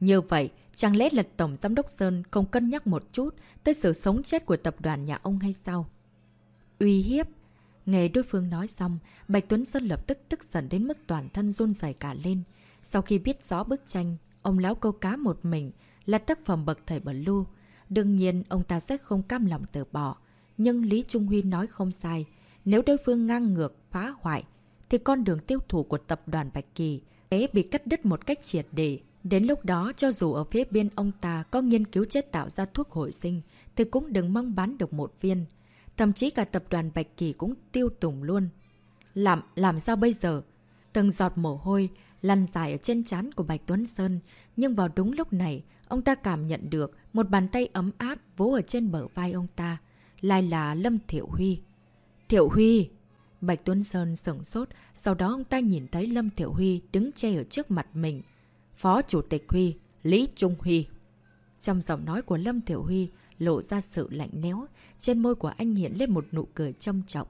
S1: Như vậy, chẳng lẽ là Tổng Giám đốc Sơn không cân nhắc một chút tới sự sống chết của tập đoàn nhà ông hay sao? Uy hiếp Nghe đối phương nói xong, Bạch Tuấn Sơn lập tức tức giận đến mức toàn thân run rẩy cả lên. Sau khi biết rõ bức tranh, ông lão câu cá một mình là tác phẩm bậc thầy bẩn lưu. Đương nhiên, ông ta sẽ không cam lòng từ bỏ. Nhưng Lý Trung Huy nói không sai. Nếu đối phương ngang ngược, phá hoại, thì con đường tiêu thụ của tập đoàn Bạch Kỳ sẽ bị cắt đứt một cách triệt để. Đến lúc đó, cho dù ở phía bên ông ta có nghiên cứu chế tạo ra thuốc hồi sinh, thì cũng đừng mong bán được một viên. Thậm chí cả tập đoàn Bạch Kỳ cũng tiêu tùng luôn. Làm, làm sao bây giờ? Từng giọt mồ hôi lăn dài ở trên trán của Bạch Tuấn Sơn. Nhưng vào đúng lúc này, ông ta cảm nhận được một bàn tay ấm áp vỗ ở trên bờ vai ông ta. lại là Lâm Thiệu Huy. Thiệu Huy! Bạch Tuấn Sơn sửng sốt, sau đó ông ta nhìn thấy Lâm Thiệu Huy đứng che ở trước mặt mình. Phó Chủ tịch Huy, Lý Trung Huy. Trong giọng nói của Lâm Thiệu Huy lộ ra sự lạnh lẽo, trên môi của anh hiện lên một nụ cười trâm trọng.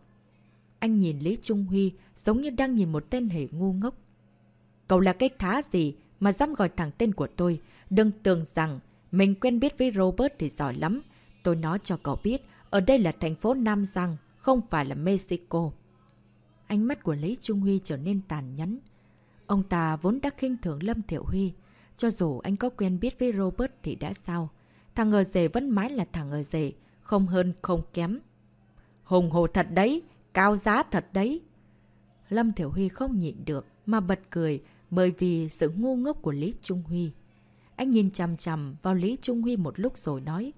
S1: Anh nhìn Lý Trung Huy giống như đang nhìn một tên hề ngu ngốc. Cậu là cái thá gì mà dám gọi thẳng tên của tôi? Đừng tưởng rằng mình quen biết với Robert thì giỏi lắm. Tôi nói cho cậu biết, ở đây là thành phố Nam Giang, không phải là Mexico. Ánh mắt của Lý Trung Huy trở nên tàn nhẫn. Ông ta vốn đã khinh thường Lâm Thiệu Huy. Cho dù anh có quen biết với Robert thì đã sao? Thằng ở rể vẫn mãi là thằng ở rể, không hơn không kém. Hùng hồ thật đấy, cao giá thật đấy. Lâm Thiểu Huy không nhịn được mà bật cười bởi vì sự ngu ngốc của Lý Trung Huy. Anh nhìn chằm chằm vào Lý Trung Huy một lúc rồi nói.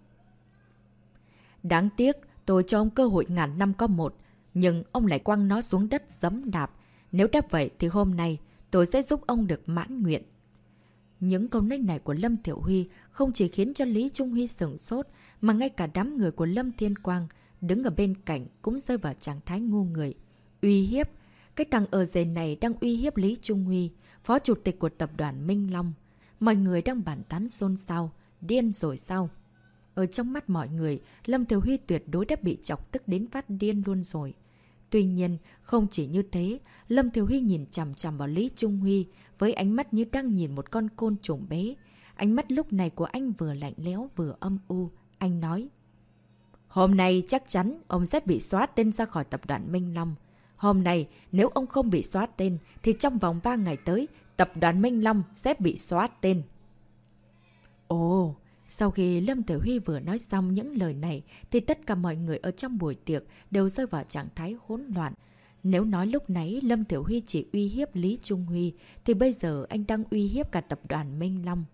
S1: Đáng tiếc, tôi cho ông cơ hội ngàn năm có một, nhưng ông lại quăng nó xuống đất giấm đạp. Nếu đáp vậy thì hôm nay tôi sẽ giúp ông được mãn nguyện. Những câu nói này của Lâm Thiệu Huy không chỉ khiến cho Lý Trung Huy sửng sốt, mà ngay cả đám người của Lâm Thiên Quang đứng ở bên cạnh cũng rơi vào trạng thái ngu người. Uy hiếp. Cái thằng ở dề này đang uy hiếp Lý Trung Huy, phó chủ tịch của tập đoàn Minh Long. Mọi người đang bản tán xôn xao, điên rồi sao? Ở trong mắt mọi người, Lâm Thiểu Huy tuyệt đối đã bị chọc tức đến phát điên luôn rồi. Tuy nhiên, không chỉ như thế, Lâm Thiểu Huy nhìn chằm chằm vào Lý Trung Huy với ánh mắt như đang nhìn một con côn trùng bé. Ánh mắt lúc này của anh vừa lạnh lẽo vừa âm u. Anh nói, Hôm nay chắc chắn ông sẽ bị xóa tên ra khỏi tập đoàn Minh Long. Hôm nay, nếu ông không bị xóa tên, thì trong vòng 3 ngày tới, tập đoàn Minh Long sẽ bị xóa tên. Ồ, sau khi Lâm Tiểu Huy vừa nói xong những lời này, thì tất cả mọi người ở trong buổi tiệc đều rơi vào trạng thái hỗn loạn. Nếu nói lúc nãy Lâm Tiểu Huy chỉ uy hiếp Lý Trung Huy, thì bây giờ anh đang uy hiếp cả tập đoàn Minh Long.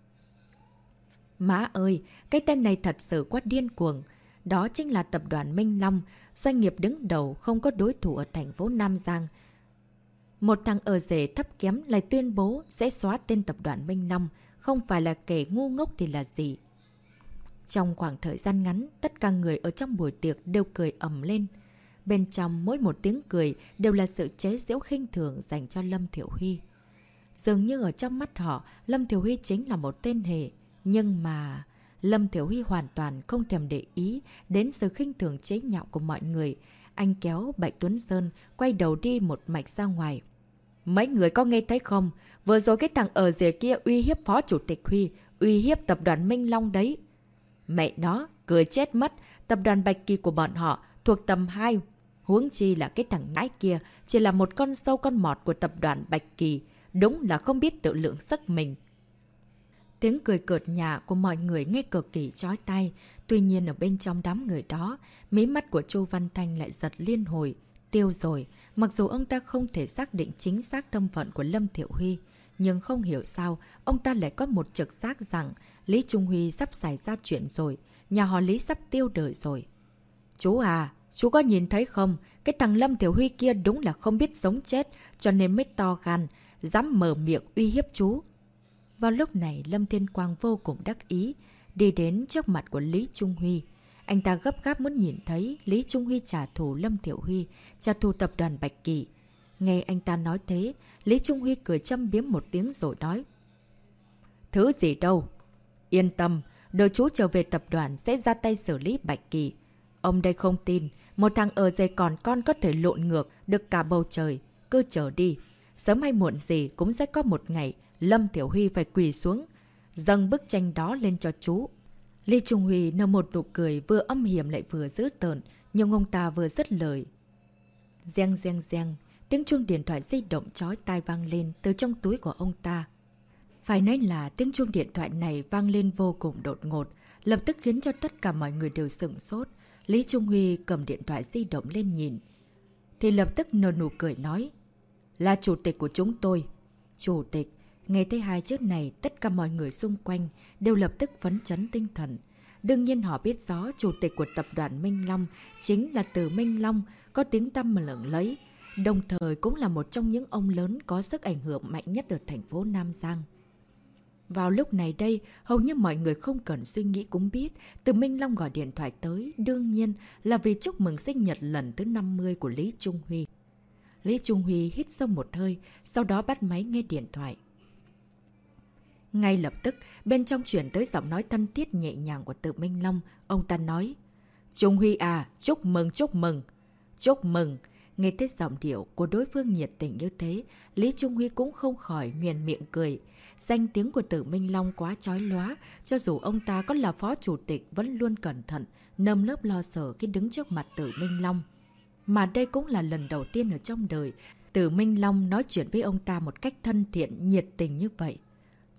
S1: Má ơi, cái tên này thật sự quá điên cuồng. Đó chính là tập đoàn Minh Long, doanh nghiệp đứng đầu không có đối thủ ở thành phố Nam Giang. Một thằng ở rể thấp kém lại tuyên bố sẽ xóa tên tập đoàn Minh Long, không phải là kẻ ngu ngốc thì là gì. Trong khoảng thời gian ngắn, tất cả người ở trong buổi tiệc đều cười ầm lên. Bên trong mỗi một tiếng cười đều là sự chế giễu khinh thường dành cho Lâm Thiểu Huy. Dường như ở trong mắt họ, Lâm Thiểu Huy chính là một tên hề. Nhưng mà... Lâm Thiểu Huy hoàn toàn không thèm để ý đến sự khinh thường chế nhạo của mọi người. Anh kéo Bạch Tuấn Sơn quay đầu đi một mạch ra ngoài. Mấy người có nghe thấy không? Vừa rồi cái thằng ở rìa kia uy hiếp phó chủ tịch Huy, uy hiếp tập đoàn Minh Long đấy. Mẹ nó, cười chết mất, tập đoàn Bạch Kỳ của bọn họ thuộc tầm 2. Huống chi là cái thằng nãi kia, chỉ là một con sâu con mọt của tập đoàn Bạch Kỳ. Đúng là không biết tự lượng sức mình. Tiếng cười cợt nhà của mọi người nghe cực kỳ chói tay. Tuy nhiên ở bên trong đám người đó, mí mắt của Chu Văn Thanh lại giật liên hồi. Tiêu rồi, mặc dù ông ta không thể xác định chính xác thân phận của Lâm Thiệu Huy. Nhưng không hiểu sao, ông ta lại có một trực giác rằng Lý Trung Huy sắp xảy ra chuyện rồi, nhà họ Lý sắp tiêu đời rồi. Chú à, chú có nhìn thấy không? Cái thằng Lâm Thiểu Huy kia đúng là không biết sống chết, cho nên mới to gan, dám mở miệng uy hiếp chú. Vào lúc này, Lâm Thiên Quang vô cùng đắc ý, đi đến trước mặt của Lý Trung Huy. Anh ta gấp gáp muốn nhìn thấy Lý Trung Huy trả thù Lâm Thiểu Huy, trả thù tập đoàn Bạch Kỳ. Nghe anh ta nói thế, Lý Trung Huy cười châm biếm một tiếng rồi nói. Thứ gì đâu? Yên tâm, đợi chú trở về tập đoàn sẽ ra tay xử lý Bạch Kỳ. Ông đây không tin, một thằng ở dây còn con có thể lộn ngược được cả bầu trời. Cứ chờ đi, sớm hay muộn gì cũng sẽ có một ngày Lâm Tiểu Huy phải quỳ xuống, dâng bức tranh đó lên cho chú. lê Trung Huy nở một nụ cười vừa âm hiểm lại vừa dữ tợn, nhưng ông ta vừa dứt lời. Giang giang giang, tiếng chuông điện thoại di động chói tai vang lên từ trong túi của ông ta. Phải nói là tiếng chuông điện thoại này vang lên vô cùng đột ngột, lập tức khiến cho tất cả mọi người đều sửng sốt. Lý Trung Huy cầm điện thoại di động lên nhìn. Thì lập tức nở nụ cười nói. Là chủ tịch của chúng tôi. Chủ tịch. Nghe thấy hai chữ này, tất cả mọi người xung quanh đều lập tức phấn chấn tinh thần. Đương nhiên họ biết rõ chủ tịch của tập đoàn Minh Long chính là từ Minh Long, có tiếng tâm mà lợn lấy. Đồng thời cũng là một trong những ông lớn có sức ảnh hưởng mạnh nhất ở thành phố Nam Giang. Vào lúc này đây, hầu như mọi người không cần suy nghĩ cũng biết, từ Minh Long gọi điện thoại tới, đương nhiên là vì chúc mừng sinh nhật lần thứ 50 của Lý Trung Huy. Lý Trung Huy hít sâu một hơi, sau đó bắt máy nghe điện thoại. Ngay lập tức, bên trong chuyển tới giọng nói thân thiết nhẹ nhàng của tự Minh Long, ông ta nói. Trung Huy à, chúc mừng, chúc mừng. Chúc mừng. Nghe tới giọng điệu của đối phương nhiệt tình như thế, Lý Trung Huy cũng không khỏi nhuền miệng cười. Danh tiếng của tử Minh Long quá chói lóa, cho dù ông ta có là phó chủ tịch vẫn luôn cẩn thận, nâm lớp lo sợ khi đứng trước mặt tử Minh Long. Mà đây cũng là lần đầu tiên ở trong đời, tử Minh Long nói chuyện với ông ta một cách thân thiện, nhiệt tình như vậy.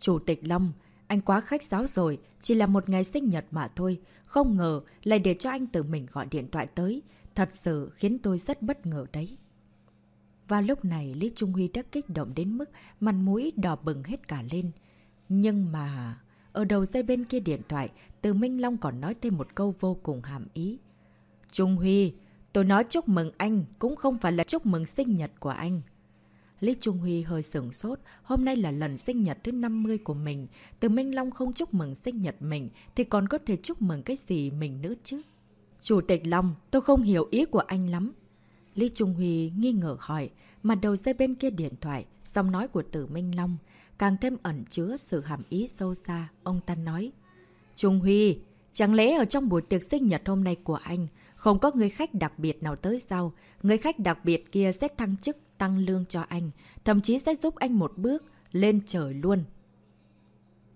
S1: Chủ tịch Long, anh quá khách sáo rồi, chỉ là một ngày sinh nhật mà thôi. Không ngờ lại để cho anh tự mình gọi điện thoại tới. Thật sự khiến tôi rất bất ngờ đấy. Và lúc này Lý Trung Huy đã kích động đến mức mặt mũi đỏ bừng hết cả lên. Nhưng mà... Ở đầu dây bên kia điện thoại, từ Minh Long còn nói thêm một câu vô cùng hàm ý. Trung Huy, tôi nói chúc mừng anh, cũng không phải là chúc mừng sinh nhật của anh. Lý Trung Huy hơi sửng sốt, hôm nay là lần sinh nhật thứ 50 của mình. Từ Minh Long không chúc mừng sinh nhật mình, thì còn có thể chúc mừng cái gì mình nữa chứ? Chủ tịch Long, tôi không hiểu ý của anh lắm. Lý Trung Huy nghi ngờ hỏi, mặt đầu dây bên kia điện thoại, giọng nói của tử Minh Long, càng thêm ẩn chứa sự hàm ý sâu xa, ông ta nói. Trung Huy, chẳng lẽ ở trong buổi tiệc sinh nhật hôm nay của anh, không có người khách đặc biệt nào tới sao? Người khách đặc biệt kia sẽ thăng chức, tăng lương cho anh, thậm chí sẽ giúp anh một bước, lên trời luôn.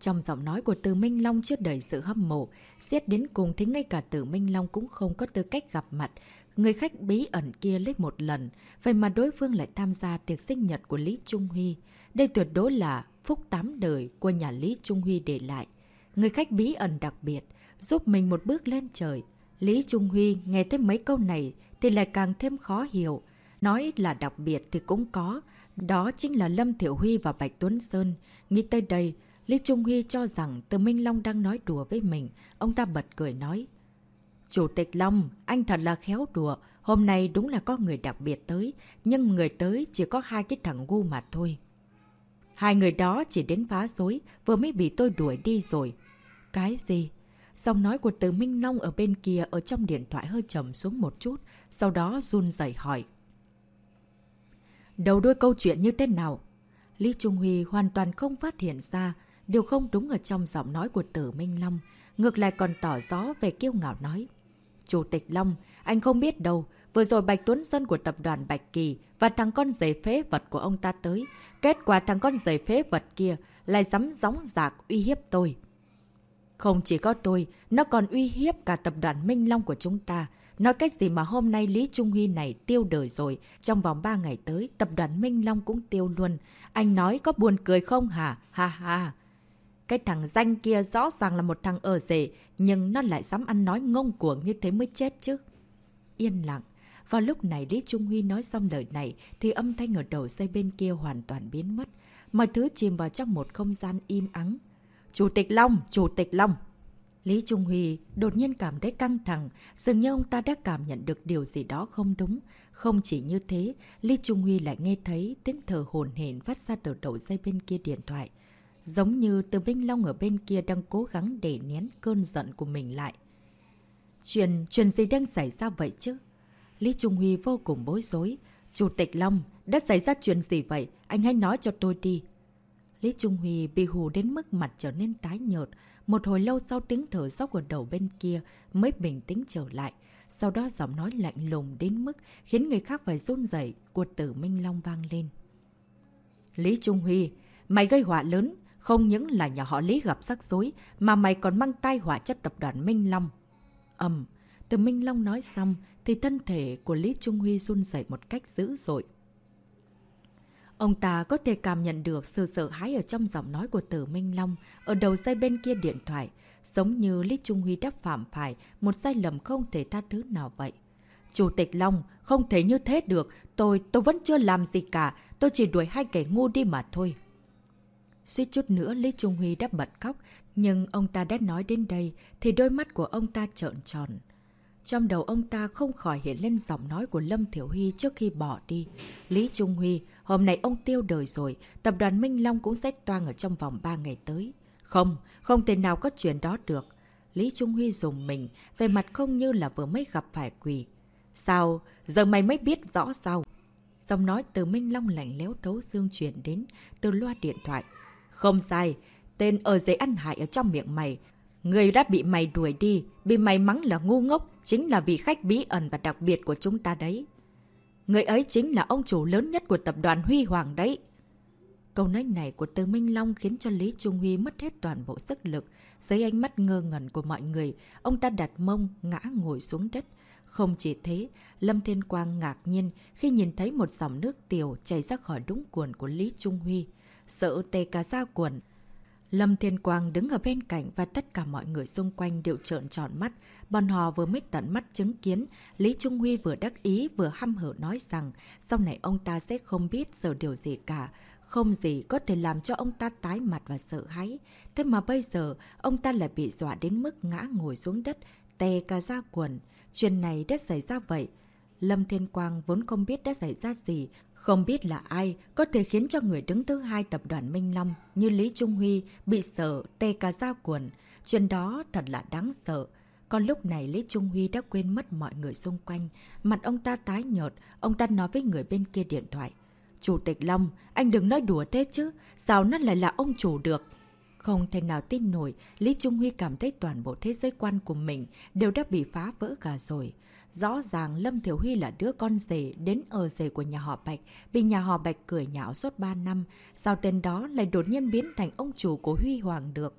S1: Trong giọng nói của Từ Minh Long chứa đầy sự hâm mộ, xét đến cùng thì ngay cả Từ Minh Long cũng không có tư cách gặp mặt. Người khách bí ẩn kia lấy một lần, vậy mà đối phương lại tham gia tiệc sinh nhật của Lý Trung Huy. Đây tuyệt đối là phúc tám đời của nhà Lý Trung Huy để lại. Người khách bí ẩn đặc biệt, giúp mình một bước lên trời. Lý Trung Huy nghe thêm mấy câu này thì lại càng thêm khó hiểu. Nói là đặc biệt thì cũng có. Đó chính là Lâm Thiểu Huy và Bạch Tuấn Sơn. Nghĩ tới đây, Lý Trung Huy cho rằng Từ Minh Long đang nói đùa với mình. Ông ta bật cười nói. Chủ tịch Long, anh thật là khéo đùa. Hôm nay đúng là có người đặc biệt tới. Nhưng người tới chỉ có hai cái thằng ngu mà thôi. Hai người đó chỉ đến phá dối, vừa mới bị tôi đuổi đi rồi. Cái gì? Giọng nói của Từ Minh Long ở bên kia ở trong điện thoại hơi trầm xuống một chút, sau đó run dậy hỏi. Đầu đuôi câu chuyện như thế nào? Lý Trung Huy hoàn toàn không phát hiện ra điều không đúng ở trong giọng nói của Tử Minh Long, ngược lại còn tỏ gió về kiêu ngạo nói. Chủ tịch Long, anh không biết đâu, vừa rồi Bạch Tuấn Dân của tập đoàn Bạch Kỳ và thằng con giấy phế vật của ông ta tới. Kết quả thằng con giấy phế vật kia lại dám gióng giạc uy hiếp tôi. Không chỉ có tôi, nó còn uy hiếp cả tập đoàn Minh Long của chúng ta. Nói cách gì mà hôm nay Lý Trung Huy này tiêu đời rồi, trong vòng 3 ngày tới, tập đoàn Minh Long cũng tiêu luôn. Anh nói có buồn cười không hả? Ha ha! Cái thằng danh kia rõ ràng là một thằng ở rể, nhưng nó lại dám ăn nói ngông cuồng như thế mới chết chứ. Yên lặng. Vào lúc này Lý Trung Huy nói xong lời này thì âm thanh ở đầu dây bên kia hoàn toàn biến mất. Mọi thứ chìm vào trong một không gian im ắng. Chủ tịch Long! Chủ tịch Long! Lý Trung Huy đột nhiên cảm thấy căng thẳng, dường như ông ta đã cảm nhận được điều gì đó không đúng. Không chỉ như thế, Lý Trung Huy lại nghe thấy tiếng thở hồn hển phát ra từ đầu dây bên kia điện thoại. Giống như từ Vinh Long ở bên kia đang cố gắng để nén cơn giận của mình lại. Chuyện, chuyện gì đang xảy ra vậy chứ? Lý Trung Huy vô cùng bối rối. Chủ tịch Long, đã xảy ra chuyện gì vậy? Anh hãy nói cho tôi đi. Lý Trung Huy bị hù đến mức mặt trở nên tái nhợt. Một hồi lâu sau tiếng thở dốc ở đầu bên kia mới bình tĩnh trở lại. Sau đó giọng nói lạnh lùng đến mức khiến người khác phải run rẩy của tử Minh Long vang lên. Lý Trung Huy, mày gây họa lớn, không những là nhà họ Lý gặp rắc rối, mà mày còn mang tai họa chất tập đoàn Minh Long. Ẩm, từ Minh Long nói xong, thì thân thể của Lý Trung Huy run rẩy một cách dữ dội. Ông ta có thể cảm nhận được sự sợ hãi ở trong giọng nói của tử Minh Long ở đầu dây bên kia điện thoại, giống như Lý Trung Huy đã phạm phải một sai lầm không thể tha thứ nào vậy. Chủ tịch Long, không thể như thế được, tôi, tôi vẫn chưa làm gì cả, tôi chỉ đuổi hai kẻ ngu đi mà thôi. Suýt chút nữa Lý Trung Huy đã bật khóc, nhưng ông ta đã nói đến đây thì đôi mắt của ông ta trợn tròn. Trong đầu ông ta không khỏi hiện lên giọng nói của Lâm Thiểu Huy trước khi bỏ đi. Lý Trung Huy, hôm nay ông tiêu đời rồi, tập đoàn Minh Long cũng sẽ toang ở trong vòng 3 ngày tới. Không, không thể nào có chuyện đó được. Lý Trung Huy dùng mình, về mặt không như là vừa mới gặp phải quỷ. Sao? Giờ mày mới biết rõ sao? Giọng nói từ Minh Long lạnh léo thấu xương truyền đến từ loa điện thoại. Không sai, tên ở giấy ăn hại ở trong miệng mày. Người đã bị mày đuổi đi, bị mày mắng là ngu ngốc, chính là vị khách bí ẩn và đặc biệt của chúng ta đấy. Người ấy chính là ông chủ lớn nhất của tập đoàn Huy Hoàng đấy. Câu nói này của Từ Minh Long khiến cho Lý Trung Huy mất hết toàn bộ sức lực. Dưới ánh mắt ngơ ngẩn của mọi người, ông ta đặt mông, ngã ngồi xuống đất. Không chỉ thế, Lâm Thiên Quang ngạc nhiên khi nhìn thấy một dòng nước tiểu chảy ra khỏi đúng cuồn của Lý Trung Huy. Sợ tê cả ra quần Lâm Thiên Quang đứng ở bên cạnh và tất cả mọi người xung quanh đều trợn tròn mắt. Bọn họ vừa mới tận mắt chứng kiến, Lý Trung Huy vừa đắc ý vừa hăm hở nói rằng sau này ông ta sẽ không biết giờ điều gì cả. Không gì có thể làm cho ông ta tái mặt và sợ hãi. Thế mà bây giờ, ông ta lại bị dọa đến mức ngã ngồi xuống đất, tè cả ra quần. Chuyện này đã xảy ra vậy. Lâm Thiên Quang vốn không biết đã xảy ra gì, không biết là ai có thể khiến cho người đứng thứ hai tập đoàn Minh Long như Lý Trung Huy bị sợ tê cả da quần. Chuyện đó thật là đáng sợ. Còn lúc này Lý Trung Huy đã quên mất mọi người xung quanh. Mặt ông ta tái nhợt, ông ta nói với người bên kia điện thoại. Chủ tịch Long, anh đừng nói đùa thế chứ, sao nó lại là ông chủ được? Không thể nào tin nổi, Lý Trung Huy cảm thấy toàn bộ thế giới quan của mình đều đã bị phá vỡ cả rồi. Rõ ràng Lâm Thiểu Huy là đứa con rể đến ở rể của nhà họ Bạch, bị nhà họ Bạch cười nhạo suốt 3 năm. Sao tên đó lại đột nhiên biến thành ông chủ của Huy Hoàng được?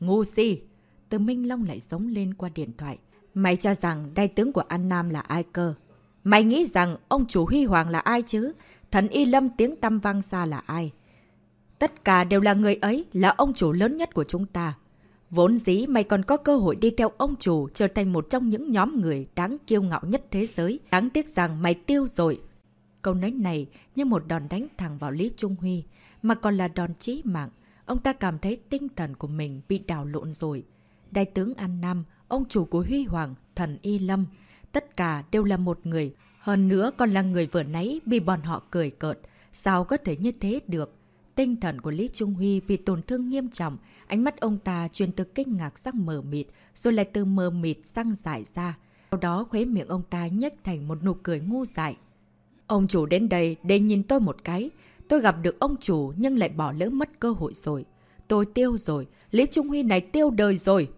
S1: Ngu si! Từ Minh Long lại giống lên qua điện thoại. Mày cho rằng đại tướng của An Nam là ai cơ? Mày nghĩ rằng ông chủ Huy Hoàng là ai chứ? Thần Y Lâm tiếng tăm vang xa là ai? Tất cả đều là người ấy, là ông chủ lớn nhất của chúng ta. Vốn dĩ mày còn có cơ hội đi theo ông chủ trở thành một trong những nhóm người đáng kiêu ngạo nhất thế giới. Đáng tiếc rằng mày tiêu rồi. Câu nói này như một đòn đánh thẳng vào Lý Trung Huy, mà còn là đòn chí mạng. Ông ta cảm thấy tinh thần của mình bị đảo lộn rồi. Đại tướng An Nam, ông chủ của Huy Hoàng, thần Y Lâm, tất cả đều là một người. Hơn nữa còn là người vừa nãy bị bọn họ cười cợt. Sao có thể như thế được? Tinh thần của Lý Trung Huy bị tổn thương nghiêm trọng, ánh mắt ông ta chuyển từ kinh ngạc sang mờ mịt, rồi lại từ mờ mịt sang giải ra. Sau đó khuế miệng ông ta nhếch thành một nụ cười ngu dại. Ông chủ đến đây để nhìn tôi một cái. Tôi gặp được ông chủ nhưng lại bỏ lỡ mất cơ hội rồi. Tôi tiêu rồi, Lý Trung Huy này tiêu đời rồi.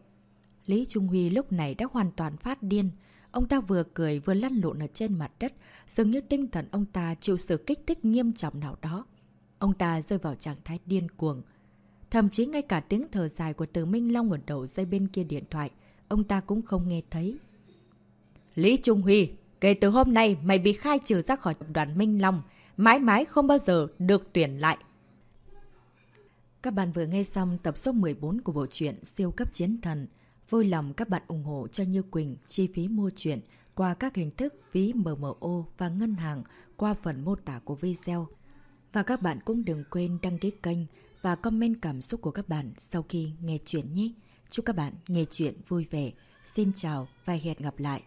S1: Lý Trung Huy lúc này đã hoàn toàn phát điên. Ông ta vừa cười vừa lăn lộn ở trên mặt đất, dường như tinh thần ông ta chịu sự kích thích nghiêm trọng nào đó. Ông ta rơi vào trạng thái điên cuồng. Thậm chí ngay cả tiếng thở dài của từ Minh Long ở đầu dây bên kia điện thoại, ông ta cũng không nghe thấy. Lý Trung Huy, kể từ hôm nay mày bị khai trừ ra khỏi tập đoàn Minh Long, mãi mãi không bao giờ được tuyển lại. Các bạn vừa nghe xong tập số 14 của bộ truyện Siêu cấp chiến thần. Vui lòng các bạn ủng hộ cho Như Quỳnh chi phí mua truyện qua các hình thức ví MMO và ngân hàng qua phần mô tả của video. Và các bạn cũng đừng quên đăng ký kênh và comment cảm xúc của các bạn sau khi nghe chuyện nhé. Chúc các bạn nghe chuyện vui vẻ. Xin chào và hẹn gặp lại.